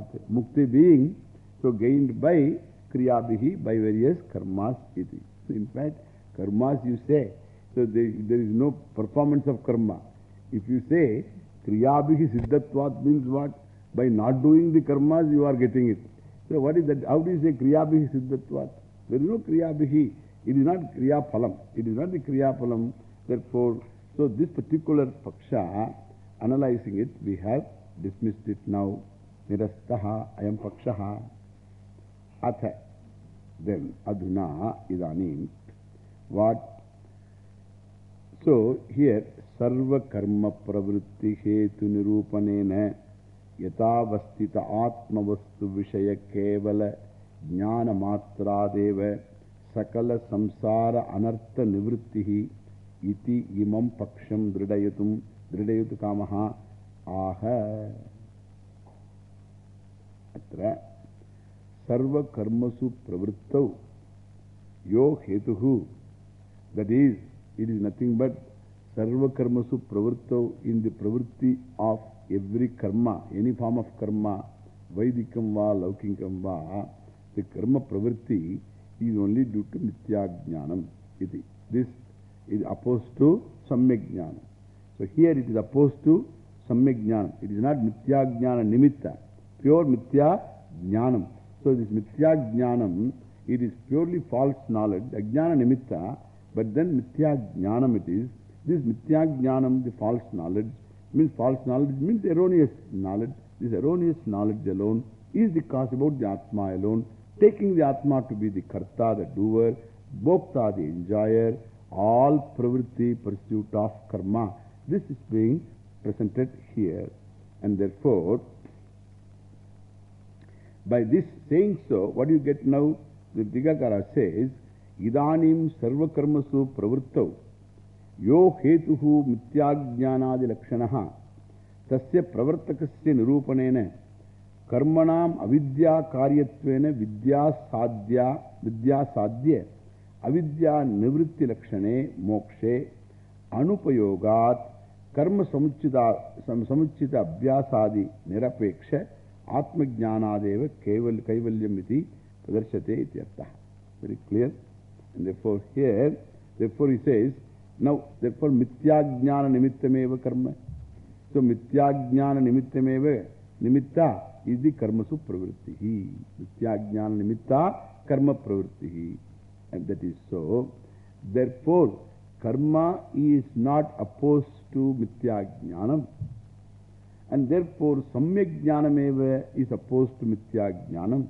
Siddhatvat. Mukti being so gained by Kriyabihi, by various karmas iti. So in fact, karmas you say, so there, there is no performance of karma. If you say Kriyabihi Siddhatvat means what? By not doing the karmas, you are getting it. So what is that? How do you say Kriyabihi Siddhatvat? There is no Kriyabihi. It is not Kriya Phalam. It is not the Kriya Phalam. Therefore, so this particular Paksha, analyzing it, we have dismissed it now. Kevala Jnana Matra Deva Sakala Samsara Anartha Nivrittihi Iti Imam Paksham Dridayatum Dridayatu Kamaha Aha Atra Sarva Karmasu Pravrittau Yo Hetuhu That is, it is nothing but Sarva Karmasu Pravrittau in the Pravritti of every karma, any form of karma, Vaidikam va, Laukikam va, the karma pravritti is only due to Mithya Jnanam. This is opposed to Samyak Jnanam. So here it is opposed to Samyak Jnanam. It is not Mithya Jnana Nimitta, pure Mithya Jnanam. So this Mithya Jnanam, it is purely false knowledge, Ajnana Nimitta, but then Mithya Jnanam it is. This Mithya Jnanam, the false knowledge, means false knowledge means erroneous knowledge. This erroneous knowledge alone is the cause about the Atma alone, taking the Atma to be the Karta, the doer, Bhokta, the enjoyer, all pravritti, pursuit of karma. This is being presented here. And therefore, by this saying so, what do you get now? The Digakara says, Idanim sarva karmasu pravrittau yo hetuhu mityajnanadi lakshanaha tasya pravartakasya nirupanena karmanam avidya karyatvena vidya sadhya vidya sadhya avidya nivritti lakshane mokshe anupayogat karma samuchita samuchita abhyasadi nirapeksha atmajnanadeva kaivalyam iti pradarshate ityartha. Very clear. And therefore here, therefore he says, now therefore mityajnana nimittameva karma. So mityajnana nimittameva nimitta is the karmasu pravrittihi. Mityajnana nimitta karma pravrittihi. And that is so. Therefore, karma is not opposed to mityajnanam. And therefore, samyak jnanameva is opposed to mityajnanam.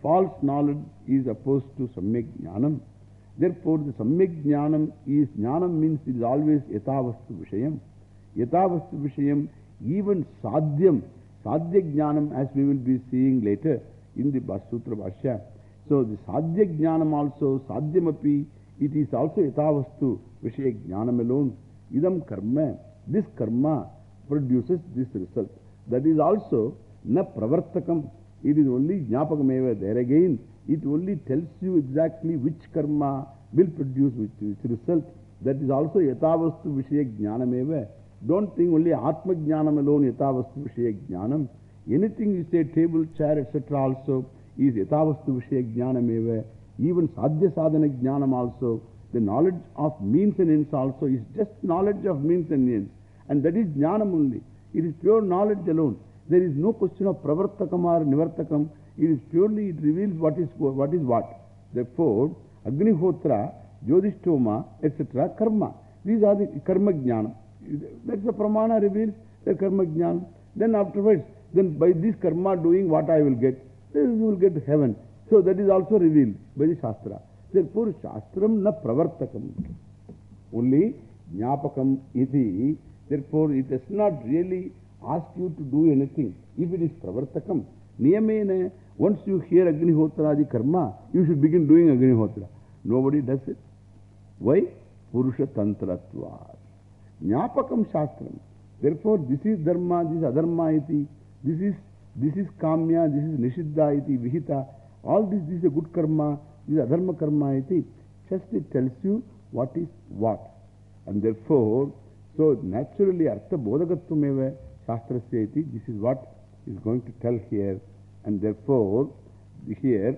False knowledge is opposed to samyak jnanam. Therefore, the samyak jnanam is, jnanam means it is always yatavastu vishayam. Yatavastu vishayam, even sadhyam, sadhya jnanam as we will be seeing later in the Basutra Bhashya. So, the sadhya jnanam also, sadhyamapi, it is also yatavastu vishaya jnanam alone. Idam karma, this karma produces this result. That is also na pravartakam. It is only jnapakameva. There again, it only tells you exactly which karma will produce which, which result. That is also yatavastu vishaya jnanameva. Don't think only atma jnanam alone yatavastu vishaya jnanam. Anything you say, table, chair, etc. also is yatavastu vishaya jnanameva. Even sadhya sadhana jnanam also. The knowledge of means and ends also is just knowledge of means and ends. And that is jnanam only. It is pure knowledge alone. There is no question of pravartakam or nivartakam. It is purely, it reveals what is what. Is what. Therefore, Agnihotra, Jyodhishtoma, etc. karma. These are the karma jnana. That's the pramana reveals the karma jnana. Then afterwards, then by this karma doing what I will get, then you will get heaven. So that is also revealed by the Shastra. Therefore, Shastram na pravartakam. Only jnapakam iti. Therefore, it does not really ask you to do anything. If it is pravartakam, niyamena, once you hear Agnihotradi karma, you should begin doing Agnihotra. Nobody does it. Why? Purusha Tantratva. Jnapakam Shastram. Therefore, this is Dharma, this is Adharma iti. This is, this is Kamya, this is Nishiddha iti, Vihita. All this, this is a good karma, this is Adharma karma iti. Just it tells you what is what. And therefore, so naturally, Artha Bodhagatvameva Shastrasya iti. This is what is going to tell here. And therefore, here,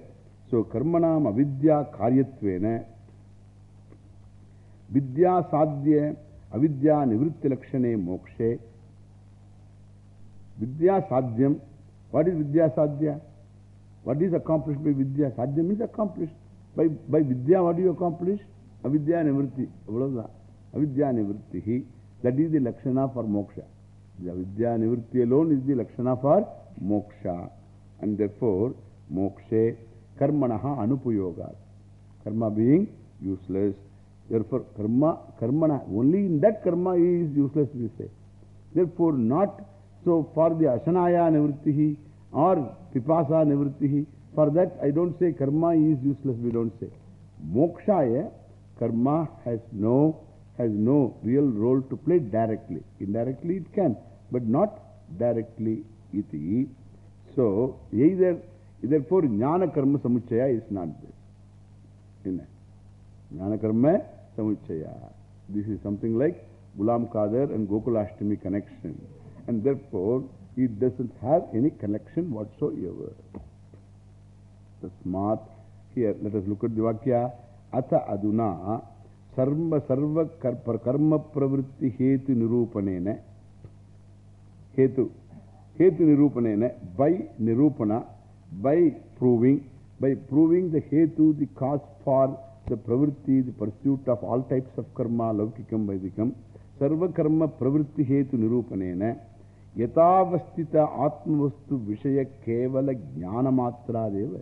so karmanam avidya karyatvena vidya sadhya avidya nivritti lakshane mokshe vidya sadhyam. What is vidya sadhya? What is accomplished by vidya? Sadhya means accomplished. By, by vidya, what do you accomplish? Avidya nivritti. Avidya nivritti. That is the lakshana for moksha. The avidya nivritti alone is the lakshana for moksha. And therefore, mokshe karmanaha anupuyoga. Karma being useless. Therefore, karma, karmana, only in that karma is useless, we say. Therefore, not so for the asanaya nivrittihi or pipasa nivrittihi. For that, I don't say karma is useless, we don't say. Mokshaya, karma has no, has no real role to play directly. Indirectly it can, but not directly iti. So, either, therefore, jnana karma samuchaya is not there. Jnana karma samuchaya. This is something like Gulam Qadar and Gokulashtami connection. And therefore, it doesn't have any connection whatsoever. The smart. Here, let us look at the Vakya. Atha aduna hetu, the cause for the pravritti, the pursuit of all types of karma, laukikam, vaidikam. Sarva karma pravritti hetu nirupanena. Yatavastita atmavastu vishaya kevala jnanamatra deva.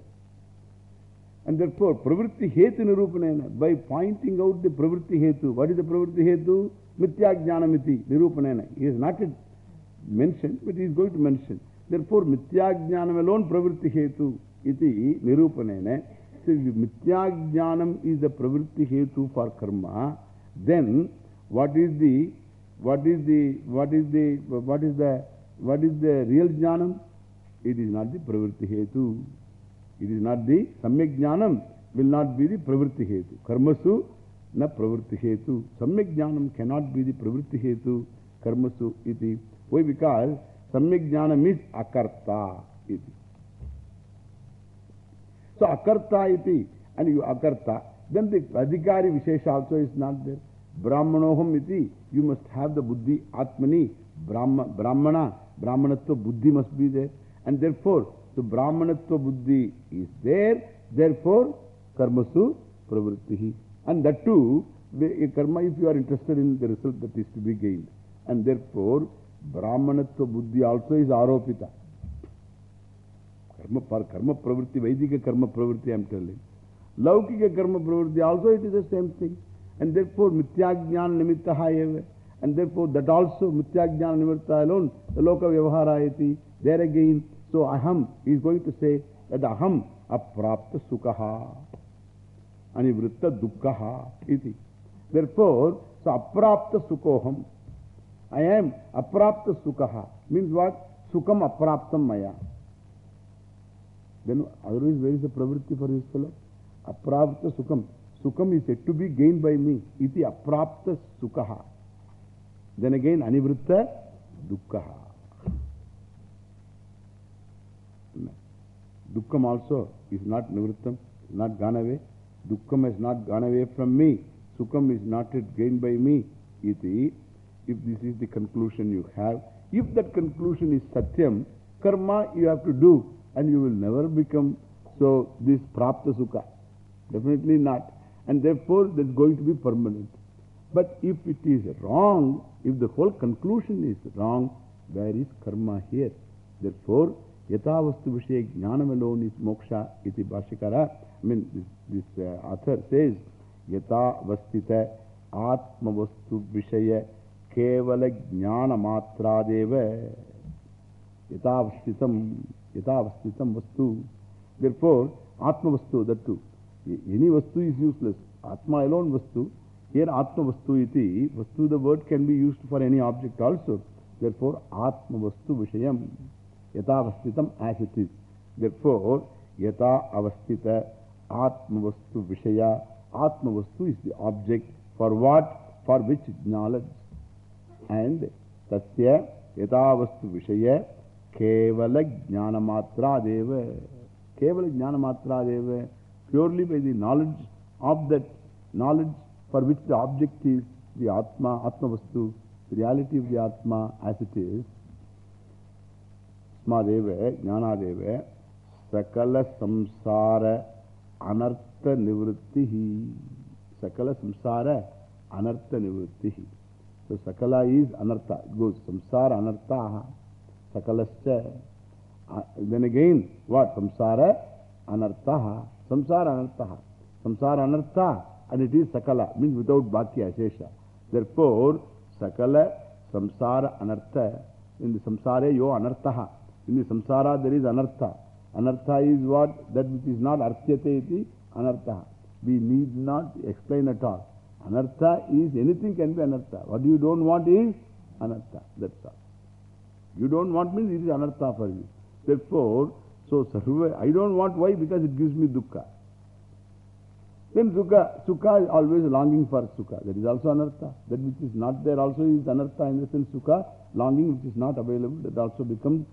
And therefore, pravritti hetu nirupanena, by pointing out the pravritti hetu. What is the pravritti hetu? Mithya jnanamiti nirupanena. He has not yet mentioned, but he is going to mention. Therefore, mithya jnanam alone pravritti hetu iti nirupanena. So, if mithya jnanam is the pravritti hetu for karma, then what is the what is the, what is the, what is the, what is the real jnanam? It is not the pravritti hetu. It is not the samyak jnanam will not be the pravritti hetu. Karmasu na pravritti hetu. Samyak jnanam cannot be the pravritti hetu. Karmasu iti. Why? Because samyak jnanam is akarta iti. So akarta iti and you akarta. Then the adhikari vishesha also is not there. Brahmanoham iti, you must have the buddhi atmani, Brahma, Brahmana, Brahmanatva buddhi must be there. And therefore, so Brahmanatva buddhi is there, therefore, karmasu pravrittihi. And that too, the, karma if you are interested in the result that is to be gained. And therefore, Brahmanatva buddhi also is aropita. Karma, karma pravritti, Vaidika karma pravritti I am telling. Laukika karma pravritti also it is the same thing. And therefore, Mityajnana Nimittaha eva. And therefore, that also, Mityajnana Nimitta alone, the Loka Vyavaharayati, there again. So, Aham is going to say that Aham aprapta sukhaha, anivritta dukkhaha iti. Therefore, so aprapta sukhoham. I am aprapta sukhaha. Means what? Sukham apraptam maya. Then, otherwise, where is the pravritti for this fellow? Aprapta sukham. Sukham is said to be gained by me. Iti aprapta sukhaha. Then again, anivritta dukkhaha. Dukkham also is not nivrittam, is not gone away. Dukkham has not gone away from me. Sukham is not yet gained by me. Iti. If this is the conclusion you have, if that conclusion is satyam, karma you have to do and you will never become so this prapta sukha. Definitely not. And therefore, that's going to be permanent. But if it is wrong, if the whole conclusion is wrong, where is karma here? Therefore, uh, vastu is useless. Atma alone vastu. Here Atma vastu iti. Vastu, the word can be used for any object also. Therefore, Atma vastu vishayam. Yata avastitam as it is. Therefore, Yata avastita Atma vastu vishaya. Atma vastu is the object for what? For which knowledge. And Tasya Yata vastu vishaya Kevala Jnana Deva. Kevala Jnana Deva. Purely by the knowledge of that knowledge for which the object is the Atma, Atma Vastu, the reality of the Atma as it is. Samsara Anartha Nivrittihi. So Sakala is Anartha. It goes Samsara Anartha. Sakalascha. Then again, what? Samsara Anartha. Samsara Anartha. Samsara Anartha. And it is Sakala. Means without Bhakya, Shesha. Therefore, Sakala Samsara Anartha. In the Samsara, yo Anartha. In the Samsara, there is Anartha. Anartha is what? That which is not Arthyate iti Anartha. We need not explain at all. Anartha is anything can be Anartha. What you don't want is Anartha. That's all. You don't want means it is Anartha for you. Therefore, so Sarva, I don't want why? Because it gives me dukkha. Then Sukha, Sukha is always longing for Sukha. That is also Anartha. That which is not there also is Anartha in the sense Sukha. Longing which is not available, that also becomes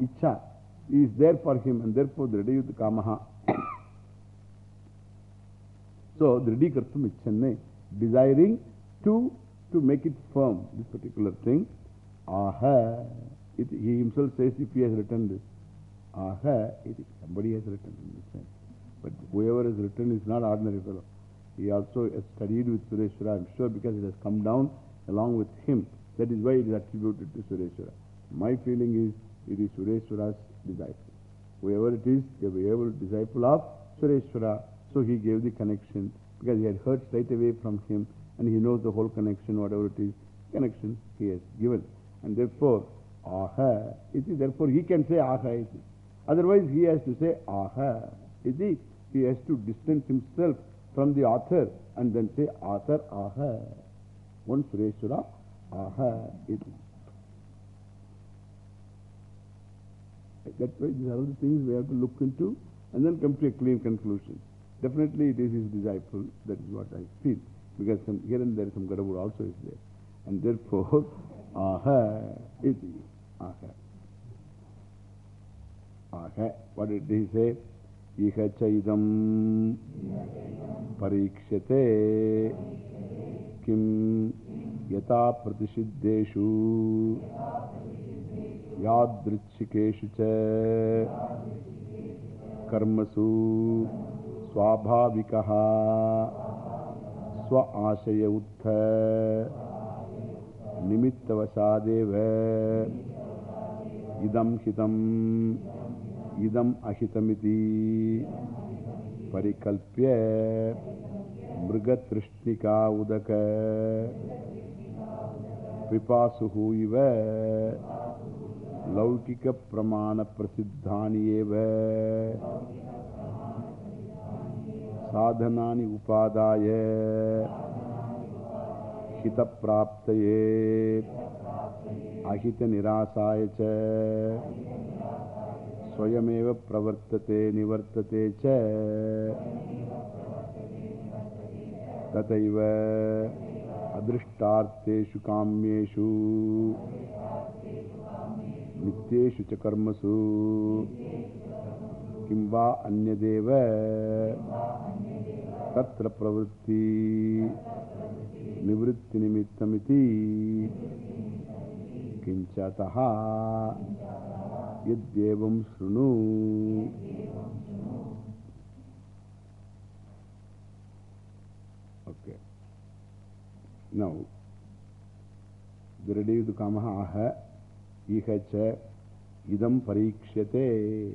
Icha, is there for him and therefore Dridayutu Kamaha. So, Dridi Kartum Ichchanne, desiring to, to make it firm, this particular thing. Aha, it, he himself says if he has written this. Aha, it, somebody has written in this sense. But whoever has written is not ordinary fellow. He also has studied with Sureshwara, I'm sure, because it has come down along with him. That is why it is attributed to Sureshwara. My feeling is it is Sureshwara's disciple. Whoever it is, he is a disciple of Sureshwara. So he gave the connection because he had heard straight away from him and he knows the whole connection, whatever it is, connection he has given. And therefore, aha, iti, therefore he can say aha iti. Otherwise he has to say aha iti. He has to distance himself from the author and then say author aha. One Sureshwara aha iti. That's why these are all the things we have to look into and then come to a clean conclusion. Definitely it is his disciple, that is what I feel. Because some, here and there some Gadabur also is there. And therefore, aha, iti, aha. Aha, what did he say? Iha chaidam parikshate kim yata pratisiddeshu yadritchikeshu cha karmasu स्वाभाविकः। स्व आशय उत्थ निमित्तवशादेव। इदं हितम्। इदम् अहितमिति। परिकल्प्य मृगतृष्णिका उदक। पिपासुः इव। लौकिकप्रमाणप्रसिद्धानि एव। साधनानि उपादाय हितप्राप्तये। अहितनिरासाय च। स्वयमेव प्रवर्तते निवर्तते च। तथैव अदृष्टार्थेषु काम्येषु। नित्येषु च कर्मसु किं वा अन्यदेव तत्र प्रवृत्ति निवृत्तिनिमित्तमिति Kamaha aha iha cha idam parikshate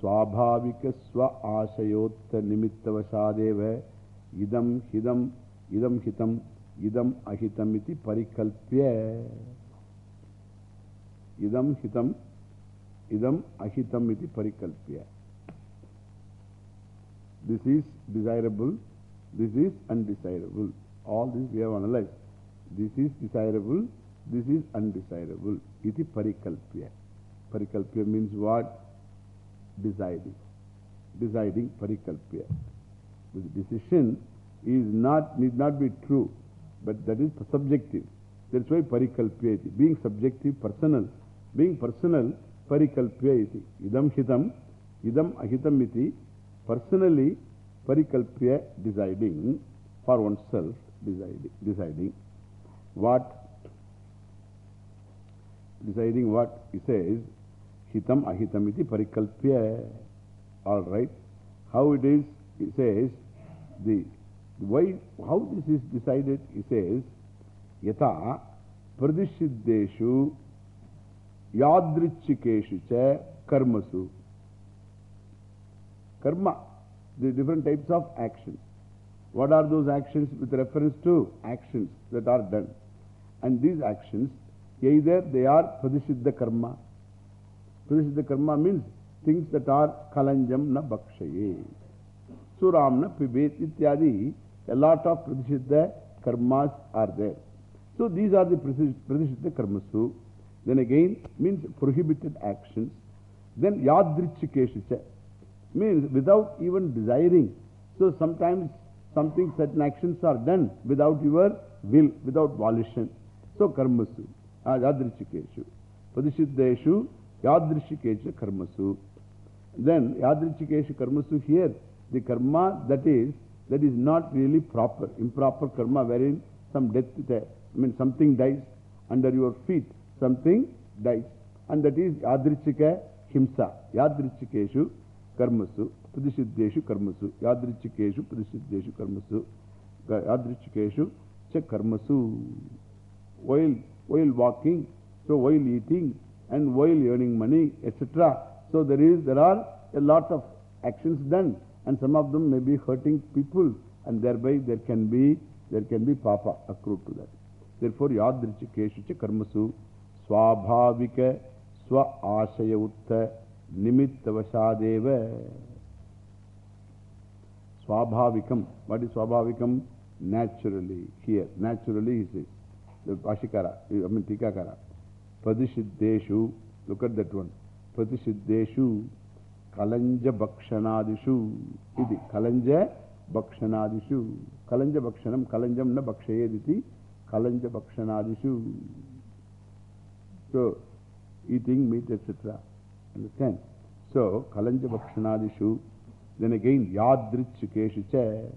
स्वाभाविक स्व आशयोत्त निमित्तवशादेव इदम हिदम इदम हितम इदम अहितमिति परिकल्प्य। इदम हितम इदम अहितमिति परिकल्प्य। This is desirable this is undesirable all this we have analyse this is desirable this is undesirable इति परिकल्प्य। परिकल्प्य means what Deciding. Deciding parikalpya. The decision is not, need not be true, but that is subjective. That's why parikalpya iti. Being subjective, personal. Being personal, parikalpya iti. Idam hitam, idam ahitam iti. Personally, parikalpya deciding for oneself, deciding. deciding. What? Deciding what? He says, hitam ahitam iti parikalpya. All right. How it is, he says, the why, how this is decided, he says, yata pradishiddeshu yadrichikeshu cha karmasu. Karma, the different types of actions. What are those actions with reference to actions that are done? And these actions, either they are pradishiddha karma. Pradishiddha karma means things that are kalanjam na bakshaye. Suram na pibet ityadi. A lot of pradishiddha karmas are there. So these are the pradishiddha karmasu. Then again means prohibited actions. Then yadrichikeshu means without even desiring. So sometimes something, certain actions are done without your will, without volition. So karmasu, uh, yadrichikeshu. Pradishiddeshu yadrichikeshu karmasu. Then yadrichikeshu karmasu here, the karma that is, that is not really proper, improper karma wherein some death, I mean something dies under your feet, something dies. And that is yadrichika himsa, yadrichikeshu karmasu, pradishiddeshu karmasu, yadrichikeshu pradishiddeshu karmasu, yadrichikeshu cha karmasu. While, while walking, so while eating and while earning money, etc. So there is, there are a lot of actions done and some of them may be hurting people and thereby there can be, there can be papa accrued to that. Therefore, yadrichikeshu cha karmasu swabhavika swa ashaya utta nimittavashadeva. Swabhavikam. What is swabhavikam? Naturally. Here, naturally he says. The Ashikara, I mean Tikakara. Etc. Understand? So, Kalanja Bhakshanadishu. Then again, Yadrichikeshu cha.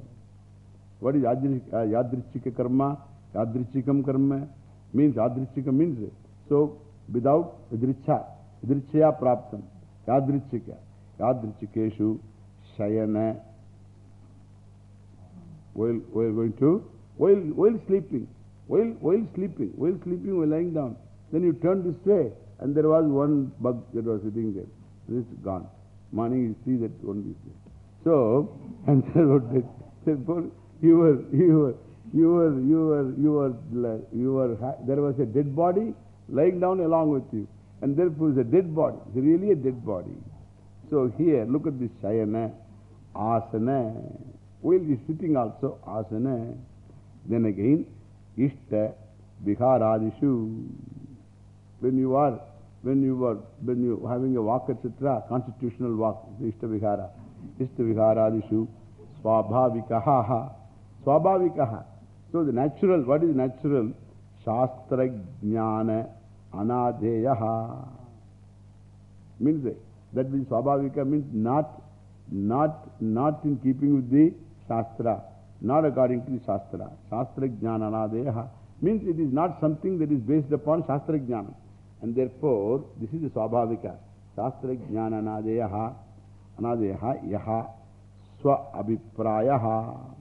What is Yadrichika karma? Yadrichikam karma means Yadrichika means. So, without Vidricha, Vidrichaya praptam. Yadrichika. Yadrichikeshu Shayana. While, while going to, while, while sleeping, while, while sleeping, while sleeping, while lying down, then you turn this way and there was one bug that was sitting there. This is gone. Morning you see that one is there. So, and therefore, you were, you were, you were, you were, you were, you were, there was a dead body lying down along with you. And therefore, it's a dead body. It's really a dead body. So here, look at this Shayana, Asana. While he's sitting also, Asana. Then again, Ishta, Viharadishu. When you are, when you are, when you having a walk, etc., constitutional walk, Ishta Vihara. Ishta Viharadishu, Swabhavikaha. Swabhavikaha. So the natural, what is natural? Shastra Jnana Anadeyaha. Means that, means Swabhavika means not, not, not in keeping with the Shastra, not according to the Shastra. Shastra Jnana Anadeyaha means it is not something that is based upon Shastra Jnana. And therefore, this is the Swabhavika. Shastra Jnana Anadeyaha, Anadeyaha, Yaha, Swa Abhiprayaha.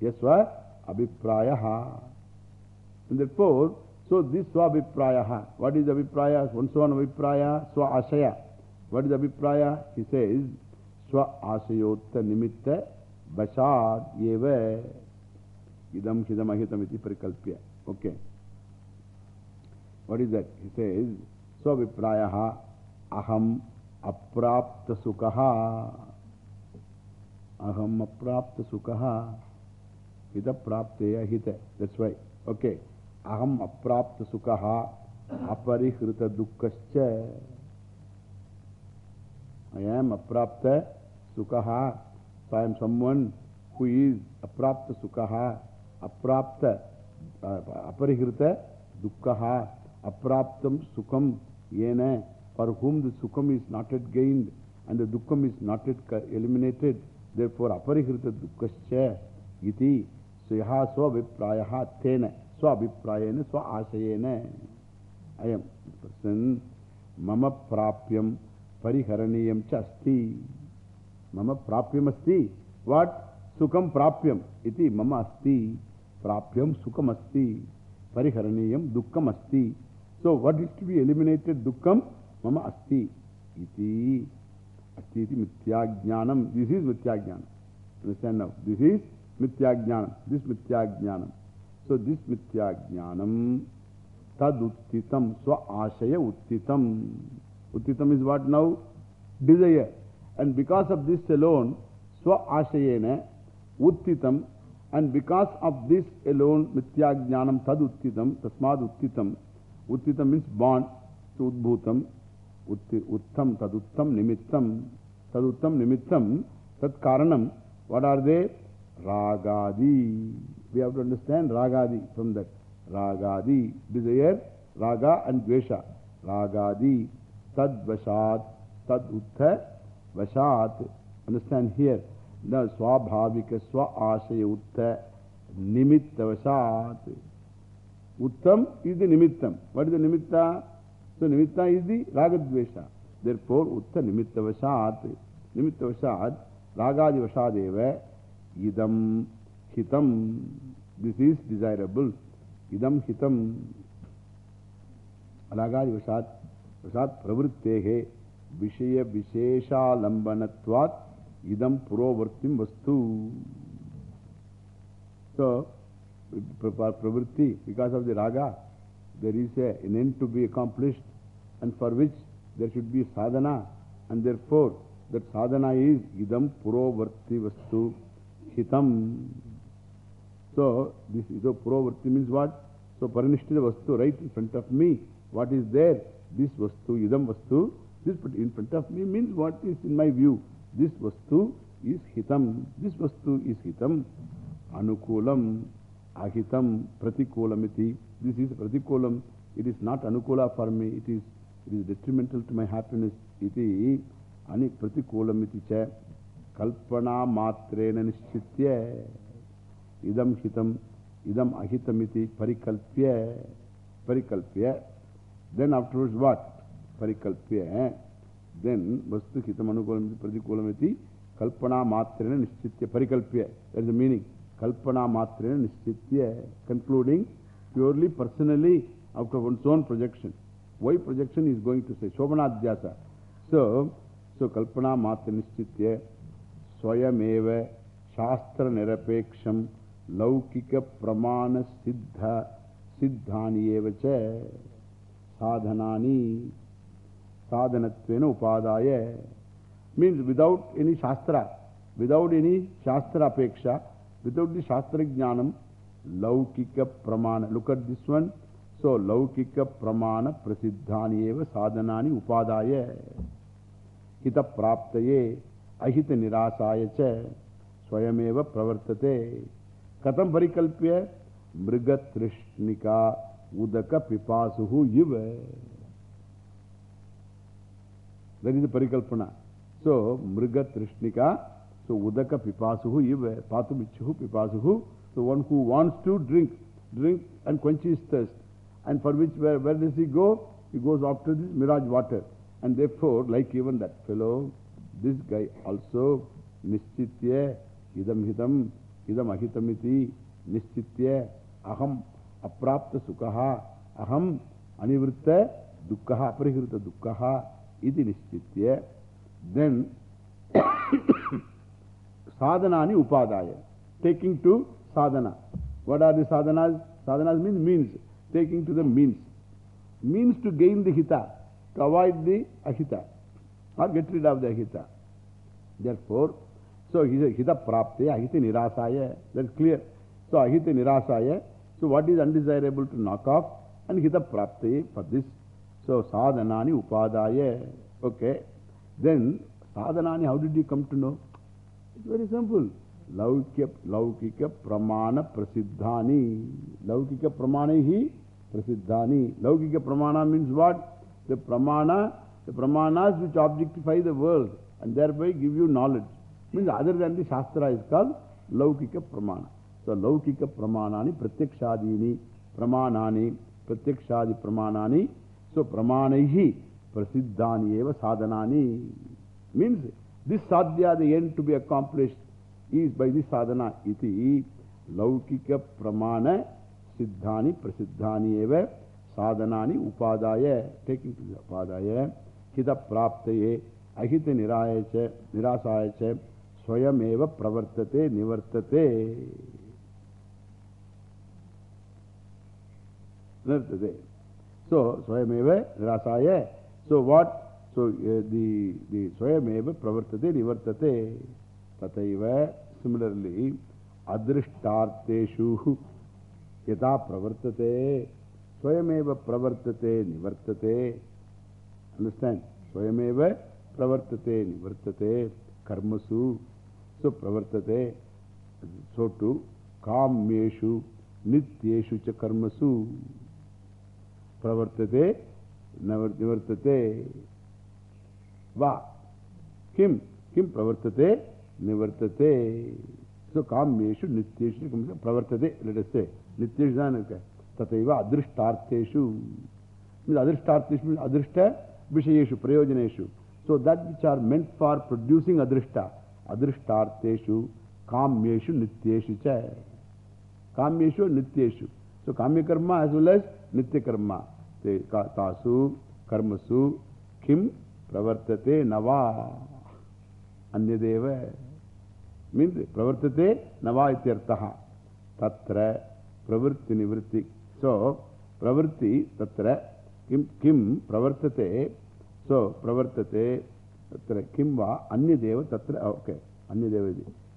Yes, Swa Abhiprayaha. And therefore, so this Swa Abhiprayaha, what is Abhipraya? One Swa Abhipraya, Swa Ashaya. What is Abhipraya? He says, Swa Ashayotta Nimitta Bashad Eva Idam Hidam Ahitam iti Parikalpya. Okay. What is that? He says, Swa Abhiprayaha Aham Aprapta Sukhaha. Aham Aprapta Sukhaha. Hita Prapteya Hita. That's why. Okay. Aham Aprapta Sukhaha Aparihrita Dukkascha. I am Aprapta Sukhaha. So I am someone who is Aprapta Sukhaha. Aprapta Aparihrita Dukkaha. Apraptam Sukham Yena. For whom the Sukham is not yet gained and the Dukkam is not yet eliminated. Therefore, Aparihrita Dukkascha iti. So yaha swa viprayaha tena. Asti. Prapyam sukam asti. Pariharaniyam dukkam asti. So what is to be eliminated? Dukkam mama asti. Iti. Asti iti mityajnanam. This is mityajnanam. Understand now? This is mityajnanam. This mityajnanam. So this mityajnanam tad uttitam swa ashaya uttitam. Uttitam is what now? Desire. And because of this alone, swa ashayena uttitam. And because of this alone, mityajnanam tad uttitam, tasmad uttitam. Uttitam means born. So udbhutam. Uttam taduttam nimittam. Taduttam nimittam. Tat karanam. What are they? Ragadi. We have to understand Ragadi from that. Ragadi. Desire, Raga and Dvesha. Ragadi. Tad Vashat. Tad Utta Vashat. Understand here. The Swabhavika Swa Ashaya Utta Nimitta Vashat. Uttam is the Nimittam. What is the Nimitta? So Nimitta is the Ragadvesha. Therefore, Utta Nimitta Vashat. Nimitta Vashat. Ragadi Vashadeva. Idam Hitam. This is desirable. Idam Hitam. Ragadi Vashat. Vashat Pravrittehe. Vishaya Vishesha Lambanatvat. Idam Purovartim Vastu. So, pravritti, because of the raga, there is a, an end to be accomplished and for which there should be sadhana and therefore that sadhana is idam purovarti vastu hitam. So, this ido purovarti means what? So, paranishthita vastu right in front of me. What is there? This vastu, idam vastu, this but in front of me means what is in my view. This vastu is hitam. This vastu is hitam. Anukulam. Ahitam pratikulamiti. This is pratikulam. It is not anukula for me. It is, it is detrimental to my happiness. Iti ani pratikulamiti cha kalpana matrena nishchitya idam hitam idam ahitamiti parikalpya parikalpya. Then afterwards what? Parikalpya. Then vastu hitam anukulamiti pratikulamiti kalpana matrena nishchitya parikalpya. That is the meaning. Kalpana matrena nishchitya, concluding purely personally out of one's own projection. Why projection is going to say? Shobhanadhyasa. So, so Kalpana matra nishchitya, shastra nirapeksham laukika pramana siddha siddhani evacha sadhanani sadhanatvena upadaya means without any shastra, without any shastra apeksha, without the Shastra Jnanam, Laukika Pramana. Look at this one. So, Laukika Pramana Prasiddhani eva sadhanani upadaya. Hita praptaye ahita nirasaya cha swayameva pravartate. Katam parikalpya mrigatrishnika udaka pipasuhu yiva. That is the parikalpana. So, mrigatrishnika So, Udaka Pipasuhu Iva, Patumichuhu Pipasuhu. So, one who wants to drink, drink and quench his thirst. And for which, where, where does he go? He goes after this mirage water. And therefore, like even that fellow, this guy also Nishchitya, idam hitam, idam ahitamiti, Nishchitya, aham aprapta sukhaha, aham anivritta dukkaha, aprihirta dukkaha, iti Nishchitya. Then, sadhanani upadaya, taking to sadhana. What are the sadhanas? Sadhanas means means, taking to the means. Means to gain the hita, to avoid the ahita, or get rid of the ahita. Therefore, so he said hita prapte, ahita nirasaya. That's clear. So ahita nirasaya. So what is undesirable to knock off? And hita prapte for this. So sadhanani upadaya. Okay. Then sadhanani, how did you come to know? It's very simple. Laukya, laukika pramana prasiddhani. Laukika pramana hi prasiddhani. Laukika pramana means what? The pramana, the pramanas which objectify the world and thereby give you knowledge. Means other than the shastra is called laukika pramana. So laukika pramanani pratyakshadini pramanani pratyakshadi pramanani. So pramanaihi prasiddhani eva sadhanani. Means this sadhya, the end to be accomplished is by the sadhana iti laukika pramana siddhani prasiddhani eva sadhanani upadaya taking to the upadaya hita praptaye ahita स्वयम एव प्रवर्तते, निवर्तते। निवर्तते। सो स्वयम एव सो वाट सो दि दि स्वयम एव प्रवर्तते, निवर्तते। तथैव similarly अदृष्टार्थेषु यथा प्रवर्तते। स्वयमेव प्रवर्तते, निवर्तते। अण्डर्स्टाण्ड् स्वयमेव प्रवर्तते, निवर्तते। कर्मसु सो प्रवर्तते। सो टू काम्येषु, नित्येषु कर्मसु। प्रवर्तते निवर्तते। वा किम किम प्रवर्तते? निवर्तते। सो काम्येषु, नित्येषु कर्मसु। प्रवर्तते लडसे नित्येषु जाने का तथैव अदृष्ट विषयेषु, प्रयोजनेषु। So that which are meant for producing अदृष्टा। Karma as well as nitya karma. Tasu, karmasu, kim pravartate nava. Anyadeva. Means pravartate nava ityartaha. Tatra pravritti nivritti. So, pravritti tatra kim, kim pravartate. So, pravartate tatra. Okay. Anyadeva.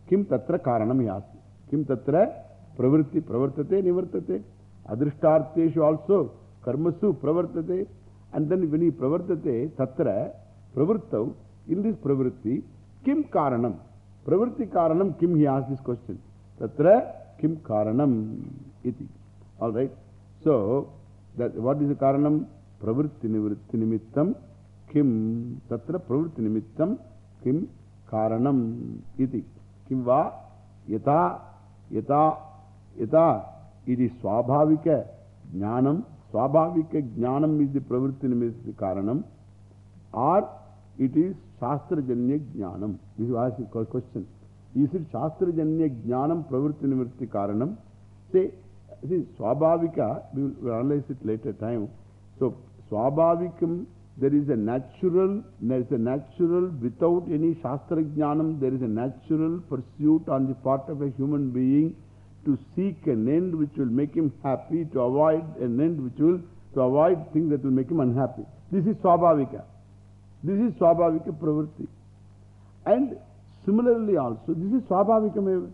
Kim tatra karanam yasti. Kim tatra pravritti pravartate nivartate. Adrishtarteshu also karmasu pravartate. And then when he pravartate tatra pravrittau, in this pravritti, kim karanam? Pravritti karanam kim he asked this question. Tatra kim karanam iti. Alright. So, that, what is the karanam? Pravritti nivritti nimittam Jnanam Pravritti Nivritti Karanam? Say, see, Swabhavika, we will analyze it later time. So, Swabhavikam, there is a natural, there is a natural, without any Shastra Jnanam, there is a natural pursuit on the part of a human being to seek an end which will make him happy, to avoid an end which will, to avoid things that will make him unhappy. This is Swabhavika. This is Swabhavika Pravritti. And similarly also, this is Swabhavikam.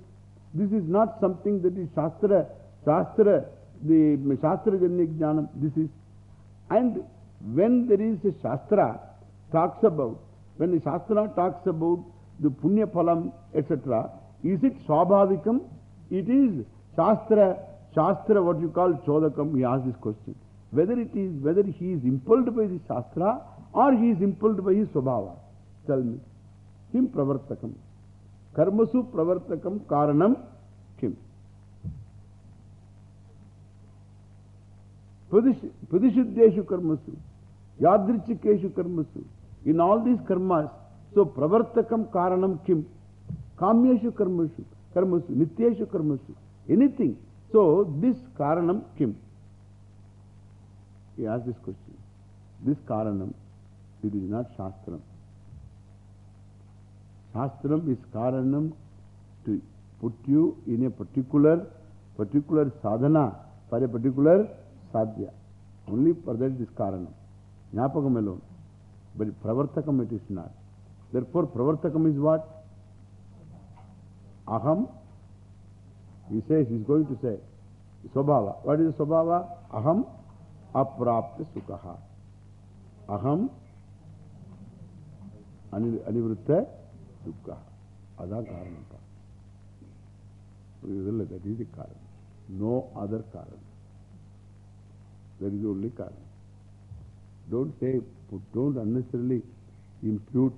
This is not something that is Shastra, Shastra, the Shastra Janya Jnanam. This is. And when there is a Shastra talks about, when the Shastra talks about the Punya Phalam, etc., is it Swabhavikam? It is Shastra, Shastra, what you call Chodakam. He asked this question. Whether it is, whether he is impelled by the Shastra or he is impelled by his Swabhava. Tell me. Kim pravartakam? Karmasu pravartakam karanam kim? Pradishuddeshu karmasu. Yadrichikeshu karmasu. In all these karmas, so pravartakam karanam kim? Kamyeshu karmashu, karmasu, nityeshu karmasu, anything. So, this karanam kim? He asked this question. This karanam, it is not shastram. Shastram is karanam to put you in a particular, particular sadhana for a particular sadhya. Only for that it is karanam. Jnapakam alone. But pravartakam it is not. Therefore, pravartakam is what? Aham. He says, he is going to say, Swabhava. What is Swabhava? Aham aprapta sukhaha. Aham anivritta dukkha. Ada karanampa. That is the karan. No other karan. That is only karan. Don't say, don't unnecessarily impute